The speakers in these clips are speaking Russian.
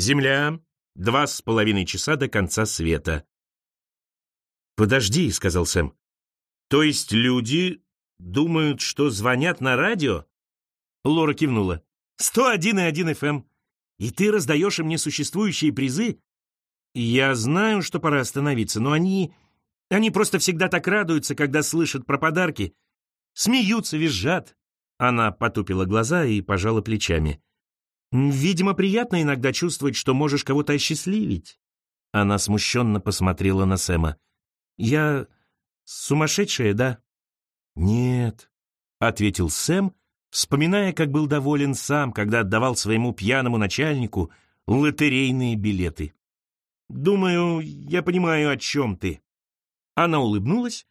Земля, два с половиной часа до конца света. «Подожди», — сказал Сэм. «То есть люди думают, что звонят на радио?» Лора кивнула. «Сто один и один ФМ. И ты раздаешь им несуществующие призы?» «Я знаю, что пора остановиться, но они... Они просто всегда так радуются, когда слышат про подарки. Смеются, визжат». Она потупила глаза и пожала плечами. «Видимо, приятно иногда чувствовать, что можешь кого-то осчастливить». Она смущенно посмотрела на Сэма. «Я сумасшедшая, да?» «Нет», — ответил Сэм, вспоминая, как был доволен сам, когда отдавал своему пьяному начальнику лотерейные билеты. «Думаю, я понимаю, о чем ты». Она улыбнулась,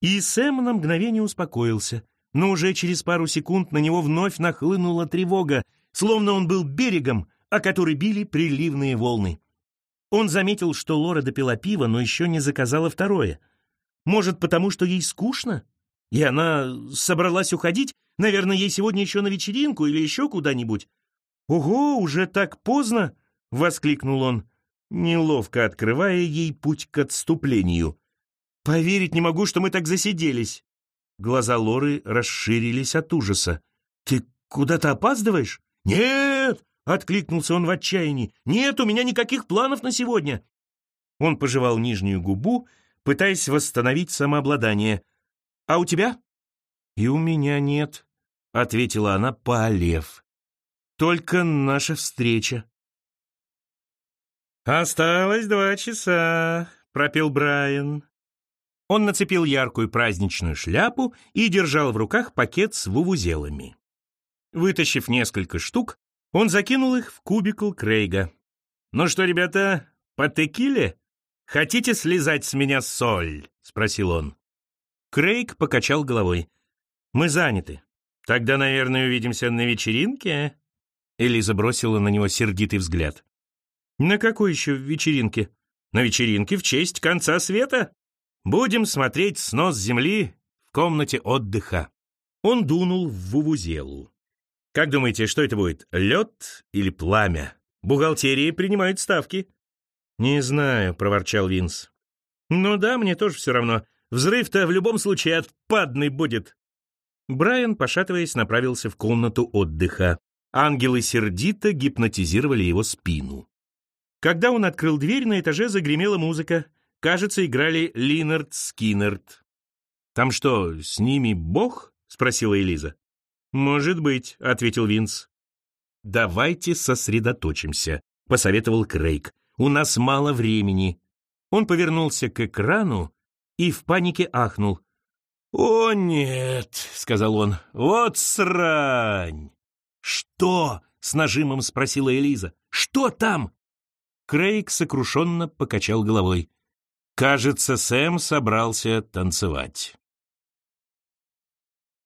и Сэм на мгновение успокоился, но уже через пару секунд на него вновь нахлынула тревога, словно он был берегом, о который били приливные волны. Он заметил, что Лора допила пиво, но еще не заказала второе. Может, потому что ей скучно? И она собралась уходить? Наверное, ей сегодня еще на вечеринку или еще куда-нибудь. «Ого, уже так поздно!» — воскликнул он, неловко открывая ей путь к отступлению. «Поверить не могу, что мы так засиделись!» Глаза Лоры расширились от ужаса. «Ты куда-то опаздываешь?» «Нет!» — откликнулся он в отчаянии. «Нет, у меня никаких планов на сегодня!» Он пожевал нижнюю губу, пытаясь восстановить самообладание. «А у тебя?» «И у меня нет», — ответила она, поолев. «Только наша встреча». «Осталось два часа», — пропел Брайан. Он нацепил яркую праздничную шляпу и держал в руках пакет с вувузелами. Вытащив несколько штук, он закинул их в кубикл Крейга. «Ну что, ребята, по текиле? Хотите слезать с меня соль?» — спросил он. Крейг покачал головой. «Мы заняты. Тогда, наверное, увидимся на вечеринке?» Элиза бросила на него сердитый взгляд. «На какой еще вечеринке?» «На вечеринке в честь конца света. Будем смотреть снос земли в комнате отдыха». Он дунул в вувузелу. Как думаете, что это будет, лед или пламя? Бухгалтерии принимают ставки. Не знаю, проворчал Винс. Ну да, мне тоже все равно. Взрыв-то в любом случае отпадный будет. Брайан, пошатываясь, направился в комнату отдыха. Ангелы сердито гипнотизировали его спину. Когда он открыл дверь, на этаже загремела музыка. Кажется, играли Линард Скиннерт. «Там что, с ними бог?» — спросила Элиза. «Может быть», — ответил Винс. «Давайте сосредоточимся», — посоветовал Крейг. «У нас мало времени». Он повернулся к экрану и в панике ахнул. «О, нет», — сказал он, — «вот срань!» «Что?» — с нажимом спросила Элиза. «Что там?» Крейг сокрушенно покачал головой. Кажется, Сэм собрался танцевать.